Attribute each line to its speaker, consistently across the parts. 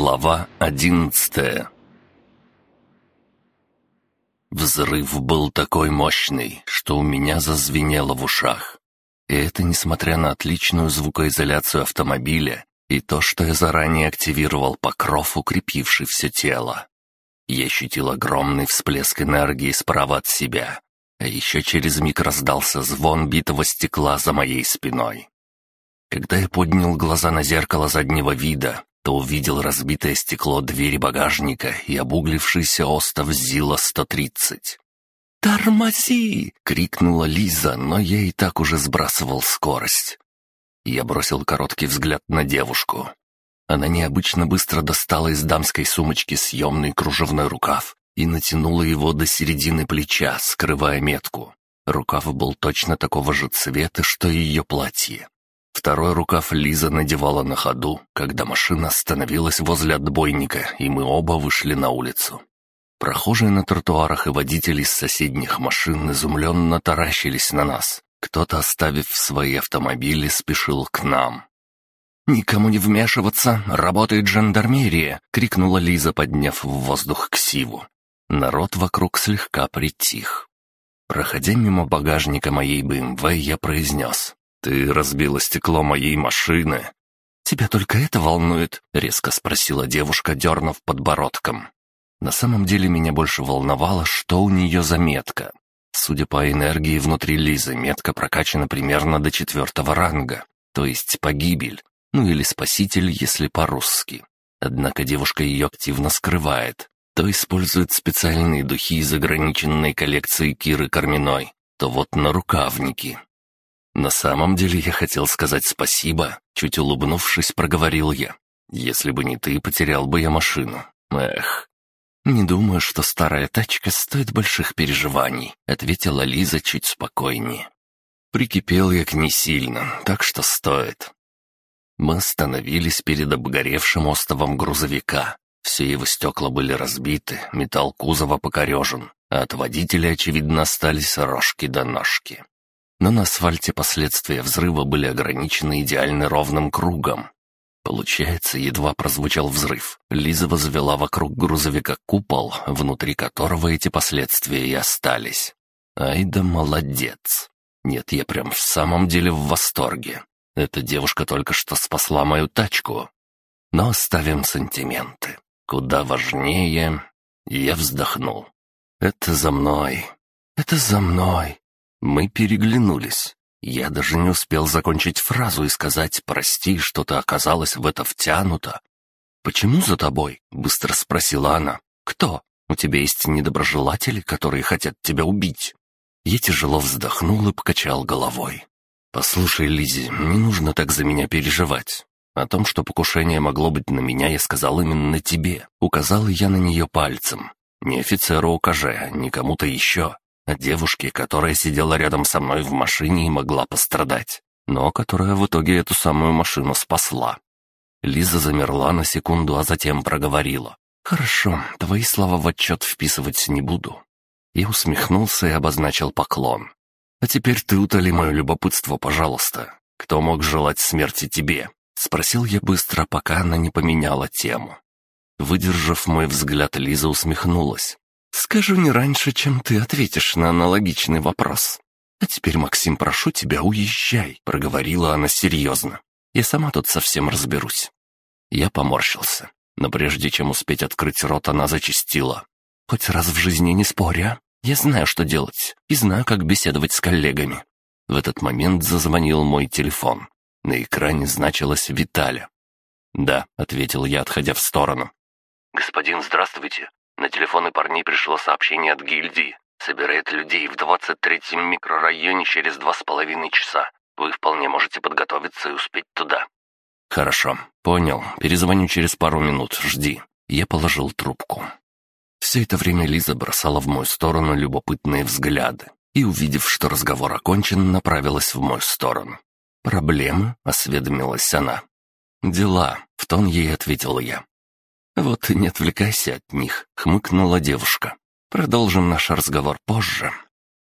Speaker 1: Глава одиннадцатая Взрыв был такой мощный, что у меня зазвенело в ушах. И это несмотря на отличную звукоизоляцию автомобиля и то, что я заранее активировал покров, укрепивший все тело. Я ощутил огромный всплеск энергии справа от себя, а еще через миг раздался звон битого стекла за моей спиной. Когда я поднял глаза на зеркало заднего вида, то увидел разбитое стекло двери багажника и обуглившийся остов ЗИЛа-130. «Тормози!» — крикнула Лиза, но я и так уже сбрасывал скорость. Я бросил короткий взгляд на девушку. Она необычно быстро достала из дамской сумочки съемный кружевной рукав и натянула его до середины плеча, скрывая метку. Рукав был точно такого же цвета, что и ее платье. Второй рукав Лиза надевала на ходу, когда машина остановилась возле отбойника, и мы оба вышли на улицу. Прохожие на тротуарах и водители из соседних машин изумленно таращились на нас. Кто-то, оставив свои автомобили, спешил к нам. «Никому не вмешиваться, работает жандармерия!» — крикнула Лиза, подняв в воздух ксиву. Народ вокруг слегка притих. Проходя мимо багажника моей БМВ, я произнес. «Ты разбила стекло моей машины». «Тебя только это волнует?» — резко спросила девушка, дернув подбородком. На самом деле меня больше волновало, что у нее за метка. Судя по энергии внутри Лизы, метка прокачана примерно до четвертого ранга, то есть погибель, ну или спаситель, если по-русски. Однако девушка ее активно скрывает, то использует специальные духи из ограниченной коллекции Киры Карминой, то вот на рукавники. «На самом деле я хотел сказать спасибо», — чуть улыбнувшись, проговорил я. «Если бы не ты, потерял бы я машину. Эх». «Не думаю, что старая тачка стоит больших переживаний», — ответила Лиза чуть спокойнее. Прикипел я к ней сильно, так что стоит. Мы остановились перед обгоревшим остовом грузовика. Все его стекла были разбиты, металл кузова покорежен, а от водителя, очевидно, остались рожки до ножки но на асфальте последствия взрыва были ограничены идеально ровным кругом. Получается, едва прозвучал взрыв, Лиза возвела вокруг грузовика купол, внутри которого эти последствия и остались. Ай да молодец. Нет, я прям в самом деле в восторге. Эта девушка только что спасла мою тачку. Но оставим сантименты. Куда важнее... Я вздохнул. Это за мной. Это за мной. Мы переглянулись. Я даже не успел закончить фразу и сказать «прости, что-то оказалось в это втянуто». «Почему за тобой?» — быстро спросила она. «Кто? У тебя есть недоброжелатели, которые хотят тебя убить?» Я тяжело вздохнул и покачал головой. «Послушай, Лизи, не нужно так за меня переживать. О том, что покушение могло быть на меня, я сказал именно тебе. Указал я на нее пальцем. Не офицеру укажи, не кому-то еще о девушке, которая сидела рядом со мной в машине и могла пострадать, но которая в итоге эту самую машину спасла. Лиза замерла на секунду, а затем проговорила. «Хорошо, твои слова в отчет вписывать не буду». И усмехнулся и обозначил поклон. «А теперь ты утоли мое любопытство, пожалуйста. Кто мог желать смерти тебе?» Спросил я быстро, пока она не поменяла тему. Выдержав мой взгляд, Лиза усмехнулась. «Скажу не раньше, чем ты ответишь на аналогичный вопрос. А теперь, Максим, прошу тебя, уезжай», — проговорила она серьезно. «Я сама тут совсем разберусь». Я поморщился, но прежде чем успеть открыть рот, она зачастила. «Хоть раз в жизни не споря, я знаю, что делать, и знаю, как беседовать с коллегами». В этот момент зазвонил мой телефон. На экране значилось «Виталя». «Да», — ответил я, отходя в сторону.
Speaker 2: «Господин, здравствуйте. На телефоны парней пришло сообщение от гильдии. Собирает людей в 23-м микрорайоне через два с половиной часа. Вы вполне можете подготовиться и успеть туда».
Speaker 1: «Хорошо, понял. Перезвоню через пару минут. Жди». Я положил трубку. Все это время Лиза бросала в мою сторону любопытные взгляды и, увидев, что разговор окончен, направилась в мою сторону. «Проблемы?» — осведомилась она. «Дела», — в тон ей ответил я. «Вот и не отвлекайся от них», — хмыкнула девушка. «Продолжим наш разговор позже».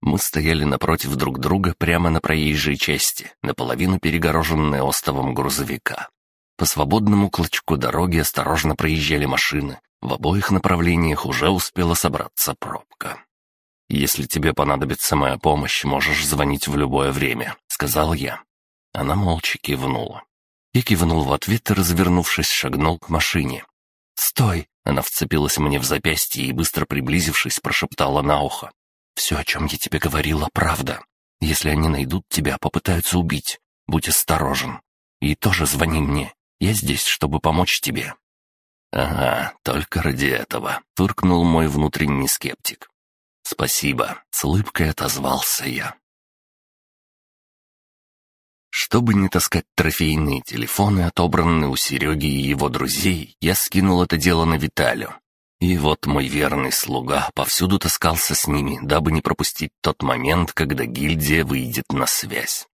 Speaker 1: Мы стояли напротив друг друга прямо на проезжей части, наполовину перегороженной остовом грузовика. По свободному клочку дороги осторожно проезжали машины. В обоих направлениях уже успела собраться пробка. «Если тебе понадобится моя помощь, можешь звонить в любое время», — сказал я. Она молча кивнула. Я кивнул в ответ и, развернувшись, шагнул к машине. «Стой!» — она вцепилась мне в запястье и, быстро приблизившись, прошептала на ухо. «Все, о чем я тебе говорила, правда. Если они найдут тебя, попытаются убить. Будь осторожен. И тоже звони мне. Я здесь, чтобы помочь тебе».
Speaker 2: «Ага, только ради этого», — фыркнул мой внутренний скептик. «Спасибо», — с улыбкой отозвался я. Чтобы не таскать трофейные телефоны, отобранные у Сереги и его друзей, я скинул это дело на Виталю. И вот мой верный слуга повсюду таскался с ними, дабы не пропустить тот момент, когда гильдия выйдет на связь.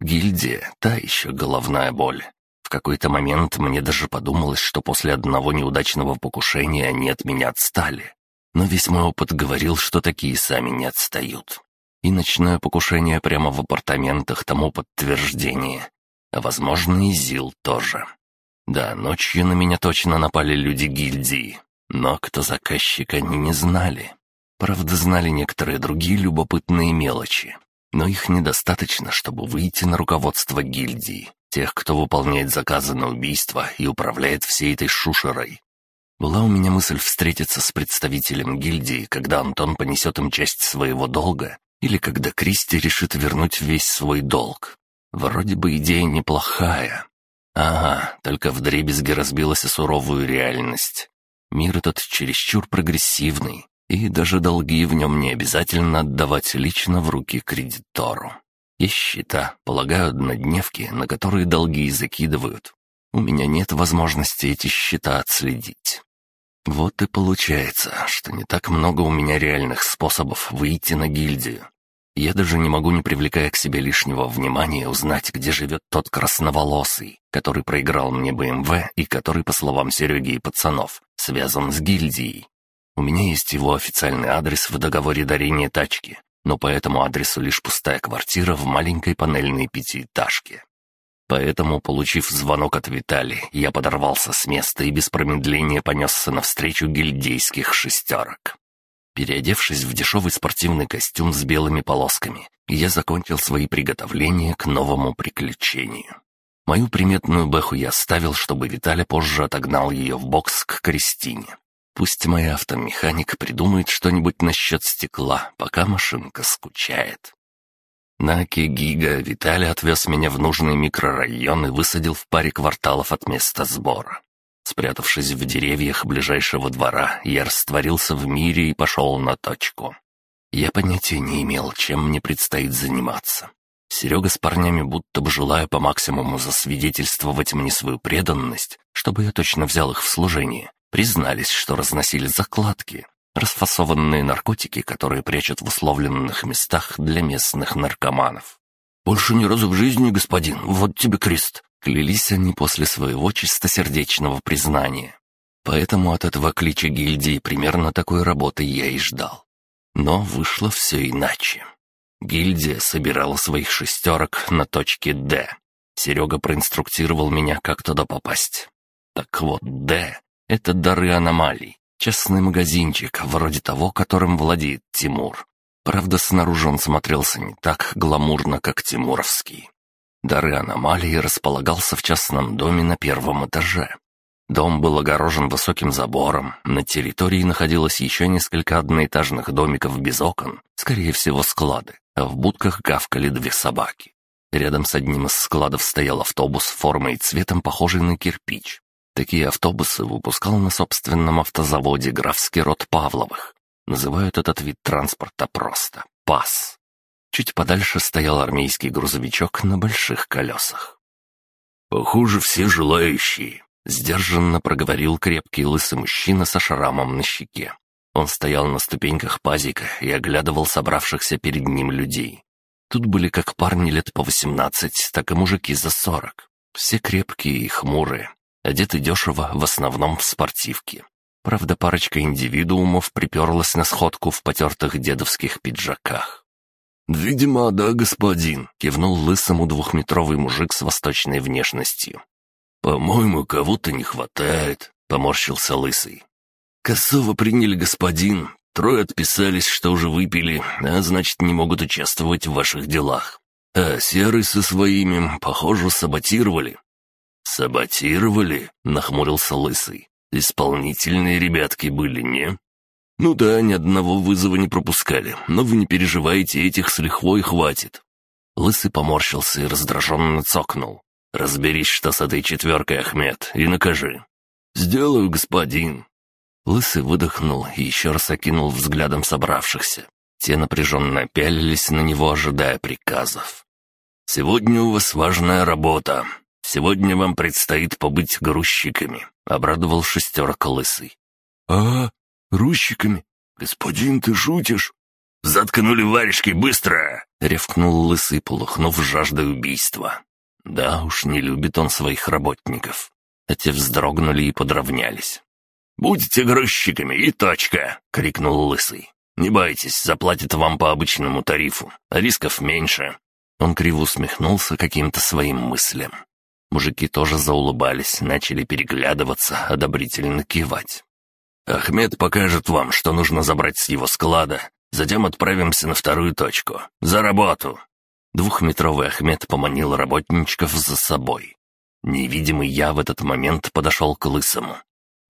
Speaker 2: Гильдия — та еще головная боль. В какой-то момент мне даже подумалось, что после одного неудачного покушения они от меня отстали. Но весь мой опыт говорил, что такие сами не отстают. И ночное покушение прямо в апартаментах тому подтверждение. А возможно, и Зил тоже. Да, ночью на меня точно напали люди гильдии. Но кто заказчик, они не знали. Правда, знали некоторые другие любопытные мелочи. Но их недостаточно, чтобы выйти на руководство гильдии, тех, кто выполняет заказы на убийство и управляет всей этой шушерой. Была у меня мысль встретиться с представителем гильдии, когда Антон понесет им часть своего долга или когда Кристи решит вернуть весь свой долг. Вроде бы идея неплохая. Ага, только вдребезги разбилась о суровую реальность. Мир этот чересчур прогрессивный, и даже долги в нем не обязательно отдавать лично в руки кредитору. Есть счета, полагаю, однодневки, на которые долги закидывают. У меня нет возможности эти счета отследить. Вот и получается, что не так много у меня реальных способов выйти на гильдию. Я даже не могу, не привлекая к себе лишнего внимания, узнать, где живет тот красноволосый, который проиграл мне БМВ и который, по словам Сереги и пацанов, связан с гильдией. У меня есть его официальный адрес в договоре дарения тачки, но по этому адресу лишь пустая квартира в маленькой панельной пятиэтажке. Поэтому, получив звонок от Витали, я подорвался с места и без промедления понесся навстречу гильдейских шестерок. Переодевшись в дешевый спортивный костюм с белыми полосками, я закончил свои приготовления к новому приключению. Мою приметную бэху я оставил, чтобы Виталя позже отогнал ее в бокс к Кристине. Пусть моя автомеханик придумает что-нибудь насчет стекла, пока машинка скучает. На Гига Виталий отвез меня в нужный микрорайон и высадил в паре кварталов от места сбора. Спрятавшись в деревьях ближайшего двора, я растворился в мире и пошел на точку. Я понятия не имел, чем мне предстоит заниматься. Серега с парнями, будто бы желая по максимуму засвидетельствовать мне свою преданность, чтобы я точно взял их в служение, признались, что разносили закладки, расфасованные наркотики, которые прячут в условленных местах для местных наркоманов. «Больше ни разу в жизни, господин, вот тебе крест!» Клялись они после своего чистосердечного признания. Поэтому от этого клича гильдии примерно такой работы я и ждал. Но вышло все иначе. Гильдия собирала своих шестерок на точке «Д». Серега проинструктировал меня, как туда попасть. Так вот, «Д» — это дары аномалий, частный магазинчик, вроде того, которым владеет Тимур. Правда, снаружи он смотрелся не так гламурно, как тимуровский. Дары аномалии располагался в частном доме на первом этаже. Дом был огорожен высоким забором, на территории находилось еще несколько одноэтажных домиков без окон, скорее всего склады, а в будках гавкали две собаки. Рядом с одним из складов стоял автобус формой и цветом, похожий на кирпич. Такие автобусы выпускал на собственном автозаводе графский род Павловых. Называют этот вид транспорта просто «ПАС». Чуть подальше стоял армейский грузовичок на больших колесах.
Speaker 1: «Похоже, все желающие», —
Speaker 2: сдержанно проговорил крепкий лысый мужчина со шрамом на щеке. Он стоял на ступеньках пазика и оглядывал собравшихся перед ним людей. Тут были как парни лет по восемнадцать, так и мужики за сорок. Все крепкие и хмурые, одеты дешево, в основном в спортивке. Правда, парочка индивидуумов приперлась на сходку в потертых дедовских пиджаках.
Speaker 1: «Видимо, да, господин», — кивнул лысому двухметровый мужик с восточной внешностью. «По-моему, кого-то не хватает», — поморщился Лысый. «Косово приняли господин. Трое отписались, что уже выпили, а значит, не могут участвовать в ваших делах. А Серый со своими, похоже, саботировали». «Саботировали?» — нахмурился Лысый. «Исполнительные ребятки были, не?» «Ну да, ни одного вызова не пропускали, но вы не переживайте, этих с лихвой хватит». Лысый поморщился и раздраженно цокнул. «Разберись, что с этой четверкой, Ахмед, и накажи». «Сделаю, господин». Лысый выдохнул и еще раз окинул взглядом собравшихся. Те напряженно пялились на него, ожидая приказов. «Сегодня у вас важная работа. Сегодня вам предстоит побыть грузчиками», — обрадовал шестерка Лысый. «А, грузчиками? Господин, ты шутишь?» «Заткнули варежки, быстро!» — ревкнул Лысый, полухнув жаждой убийства. Да уж, не любит он своих работников. Те вздрогнули и подравнялись. «Будьте грузчиками и точка!» — крикнул Лысый. «Не бойтесь, заплатят вам по обычному тарифу, а рисков меньше». Он криво усмехнулся каким-то своим мыслям. Мужики тоже заулыбались, начали переглядываться, одобрительно кивать. «Ахмед покажет вам, что нужно забрать с его склада. Затем отправимся на вторую точку. За работу!» Двухметровый Ахмед поманил работничков за собой. Невидимый я в этот момент подошел к Лысому.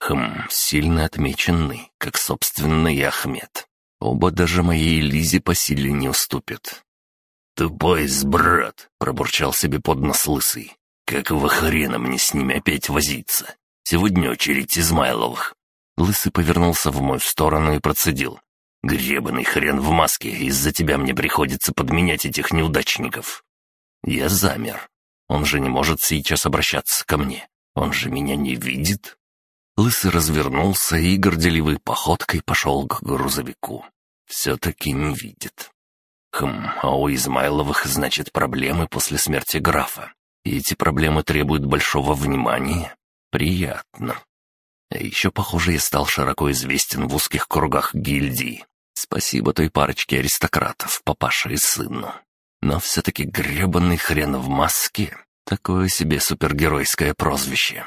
Speaker 1: Хм, сильно отмеченный, как собственный Ахмед. Оба даже моей Лизе по силе не уступят. «Тупой сброд!» — пробурчал себе под нос Лысый. «Какого хрена мне с ними опять возиться? Сегодня очередь Измайловых». Лысый повернулся в мою сторону и процедил. «Гребаный хрен в маске, из-за тебя мне приходится подменять этих неудачников». Я замер. Он же не может сейчас обращаться ко мне. Он же меня не видит. Лысый развернулся и горделивой походкой пошел к грузовику. Все-таки не видит. Хм, а у Измайловых, значит, проблемы после смерти графа. И эти проблемы требуют большого внимания. Приятно. А еще, похоже, я стал широко известен в узких кругах гильдии. Спасибо той парочке аристократов, папаша и сыну. Но все-таки гребаный хрен в маске — такое себе супергеройское прозвище.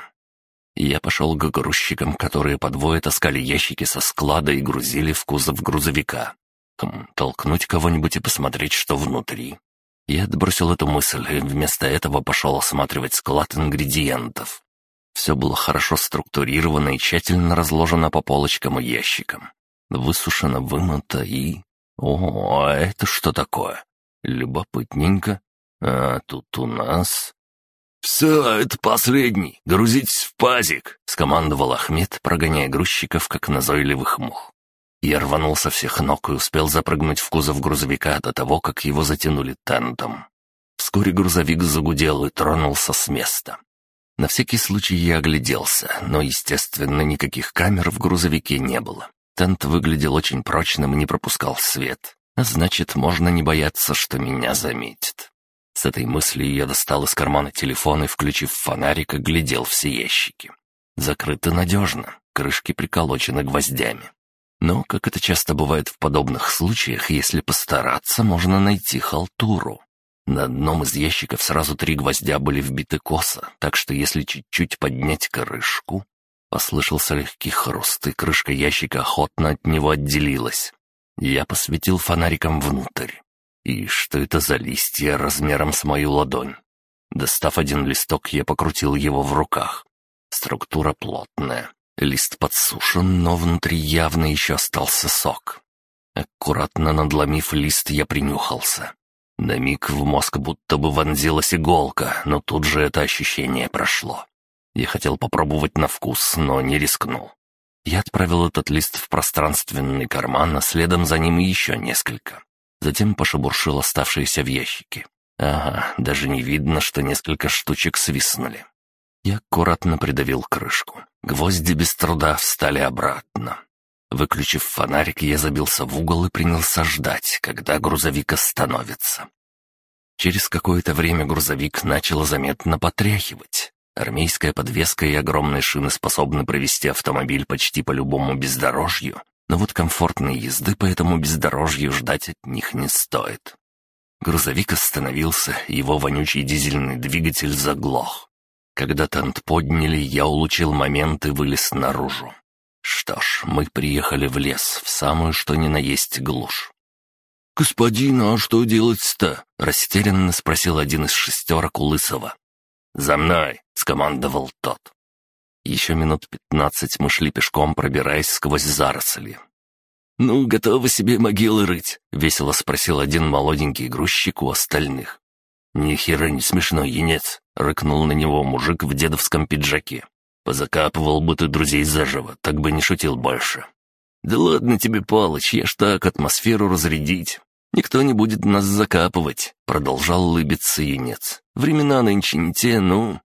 Speaker 1: Я пошел к грузчикам, которые по двое таскали ящики со склада и грузили в кузов грузовика. Хм, толкнуть кого-нибудь и посмотреть, что внутри. Я отбросил эту мысль и вместо этого пошел осматривать склад ингредиентов. Все было хорошо структурировано и тщательно разложено по полочкам и ящикам высушено, вымыто и... О, а это что такое? Любопытненько. А тут у нас... «Все, это последний. Грузитесь в пазик», — скомандовал Ахмед, прогоняя грузчиков, как назойливых мух. Я рванул со всех ног и успел запрыгнуть в кузов грузовика до того, как его затянули тентом. Вскоре грузовик загудел и тронулся с места. На всякий случай я огляделся, но, естественно, никаких камер в грузовике не было. Тент выглядел очень прочным и не пропускал свет. А значит, можно не бояться, что меня заметит. С этой мыслью я достал из кармана телефон и, включив фонарик, оглядел все ящики. Закрыто надежно, крышки приколочены гвоздями. Но, как это часто бывает в подобных случаях, если постараться, можно найти халтуру. На одном из ящиков сразу три гвоздя были вбиты косо, так что если чуть-чуть поднять крышку, Послышался легкий хруст, и крышка ящика охотно от него отделилась. Я посветил фонариком внутрь. И что это за листья размером с мою ладонь? Достав один листок, я покрутил его в руках. Структура плотная. Лист подсушен, но внутри явно еще остался сок. Аккуратно надломив лист, я принюхался. На миг в мозг будто бы вонзилась иголка, но тут же это ощущение прошло. Я хотел попробовать на вкус, но не рискнул. Я отправил этот лист в пространственный карман, а следом за ним еще несколько. Затем пошебуршил оставшиеся в ящике. Ага, даже не видно, что несколько штучек свистнули. Я аккуратно придавил крышку. Гвозди без труда встали обратно. Выключив фонарик, я забился в угол и принялся ждать, когда грузовик остановится. Через какое-то время грузовик начал заметно потряхивать. Армейская подвеска и огромные шины способны провести автомобиль почти по любому бездорожью, но вот комфортной езды по этому бездорожью ждать от них не стоит. Грузовик остановился, его вонючий дизельный двигатель заглох. Когда тент подняли, я улучил момент и вылез наружу. Что ж, мы приехали в лес, в самую что ни на есть глушь. «Господин, а что делать-то?» — растерянно спросил один из шестерок у Лысого.
Speaker 2: «За мной!» — скомандовал тот.
Speaker 1: Еще минут пятнадцать мы шли пешком, пробираясь сквозь заросли.
Speaker 2: «Ну, готовы себе могилы рыть?»
Speaker 1: — весело спросил один молоденький грузчик у остальных.
Speaker 2: «Ни хера не смешно, енец!» — рыкнул на него мужик в дедовском пиджаке. «Позакапывал бы ты друзей заживо, так бы не шутил больше».
Speaker 1: «Да ладно тебе, Палыч, я ж так атмосферу разрядить. Никто не будет нас закапывать», — продолжал лыбиться юнец. «Времена нынче не те, ну...»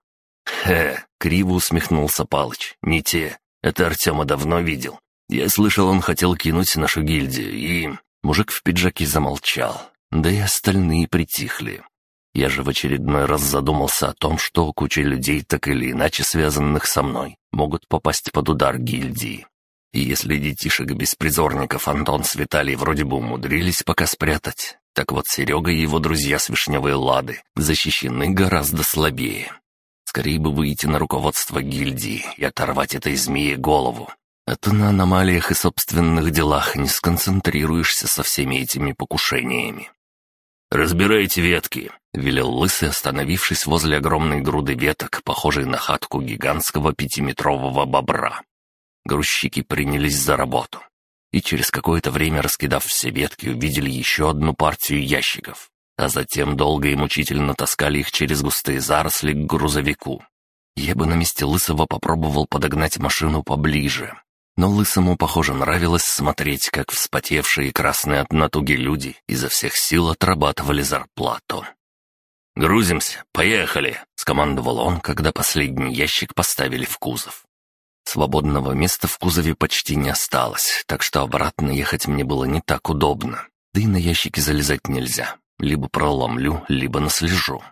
Speaker 2: «Хе!» — криво усмехнулся Палыч. «Не те. Это Артема давно видел. Я слышал, он хотел кинуть нашу гильдию, и...»
Speaker 1: Мужик в пиджаке замолчал. Да и остальные притихли. Я же в очередной раз задумался о том, что куча людей, так или иначе связанных со мной, могут попасть под удар гильдии. И если детишек-беспризорников Антон с Виталий вроде бы умудрились пока спрятать, так вот Серега и его друзья с Вишневой Лады защищены гораздо слабее. Скорее бы выйти на руководство гильдии и оторвать этой змее голову. А то на аномалиях и собственных делах не сконцентрируешься со всеми этими покушениями.
Speaker 2: «Разбирайте ветки», —
Speaker 1: велел Лысый, остановившись возле огромной груды веток, похожей на хатку гигантского пятиметрового бобра. Грузчики принялись за работу. И через какое-то время, раскидав все ветки, увидели еще одну партию ящиков. А затем долго и мучительно таскали их через густые заросли к грузовику. Я бы на месте Лысого попробовал подогнать машину поближе. Но Лысому, похоже, нравилось смотреть, как вспотевшие красные от натуги люди изо всех сил отрабатывали зарплату.
Speaker 2: «Грузимся, поехали!» — скомандовал он, когда последний ящик поставили в кузов.
Speaker 1: Свободного места в кузове почти не осталось, так что обратно ехать мне было не так удобно. Да и на ящики залезать нельзя. Либо проломлю, либо наслежу.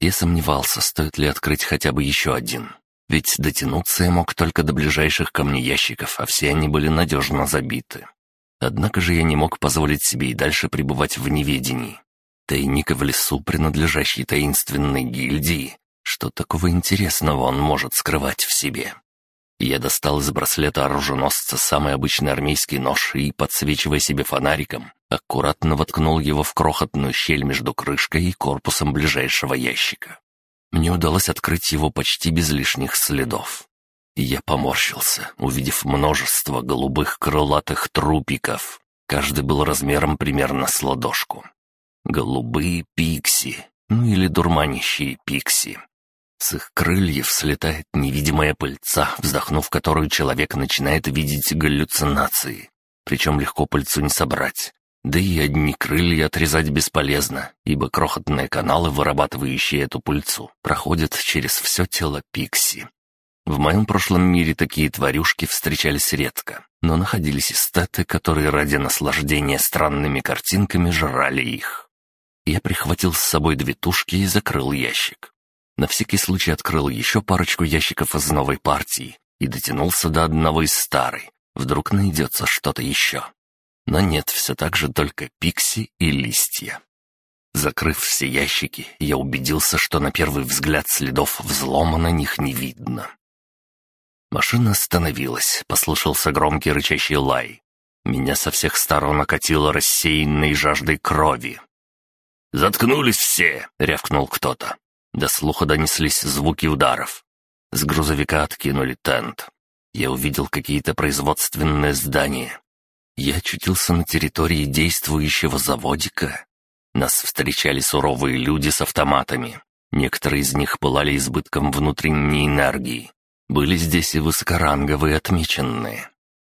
Speaker 1: Я сомневался, стоит ли открыть хотя бы еще один. Ведь дотянуться я мог только до ближайших ко мне ящиков, а все они были надежно забиты. Однако же я не мог позволить себе и дальше пребывать в неведении. Тайник в лесу, принадлежащий таинственной гильдии, что такого интересного он может скрывать в себе? Я достал из браслета оруженосца самый обычный армейский нож и, подсвечивая себе фонариком, аккуратно воткнул его в крохотную щель между крышкой и корпусом ближайшего ящика. Мне удалось открыть его почти без лишних следов. И я поморщился, увидев множество голубых крылатых трупиков. Каждый был размером примерно с ладошку. Голубые пикси, ну или дурманящие пикси. С их крыльев слетает невидимая пыльца, вздохнув которую человек начинает видеть галлюцинации. Причем легко пыльцу не собрать. Да и одни крылья отрезать бесполезно, ибо крохотные каналы, вырабатывающие эту пыльцу, проходят через все тело Пикси. В моем прошлом мире такие тварюшки встречались редко, но находились эстеты, которые ради наслаждения странными картинками жрали их. Я прихватил с собой две тушки и закрыл ящик. На всякий случай открыл еще парочку ящиков из новой партии и дотянулся до одного из старой. Вдруг найдется что-то еще. Но нет, все так же только пикси и листья. Закрыв все ящики, я убедился, что на первый взгляд следов взлома на них не видно. Машина остановилась, послышался громкий рычащий лай. Меня со всех сторон окатило рассеянной жаждой крови.
Speaker 2: «Заткнулись все!» — рявкнул кто-то.
Speaker 1: До слуха донеслись звуки ударов. С грузовика откинули тент. Я увидел какие-то производственные здания. Я очутился на территории действующего заводика. Нас встречали суровые люди с автоматами. Некоторые из них пылали избытком внутренней энергии. Были здесь и высокоранговые отмеченные.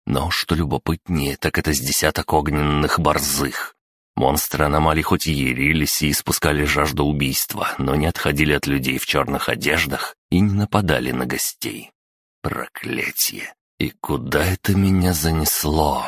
Speaker 1: Но что любопытнее, так это с десяток огненных борзых. Монстры аномалий хоть и ярились и испускали жажду убийства, но не отходили от людей в черных одеждах и не нападали на гостей. Проклятие! И куда это меня занесло?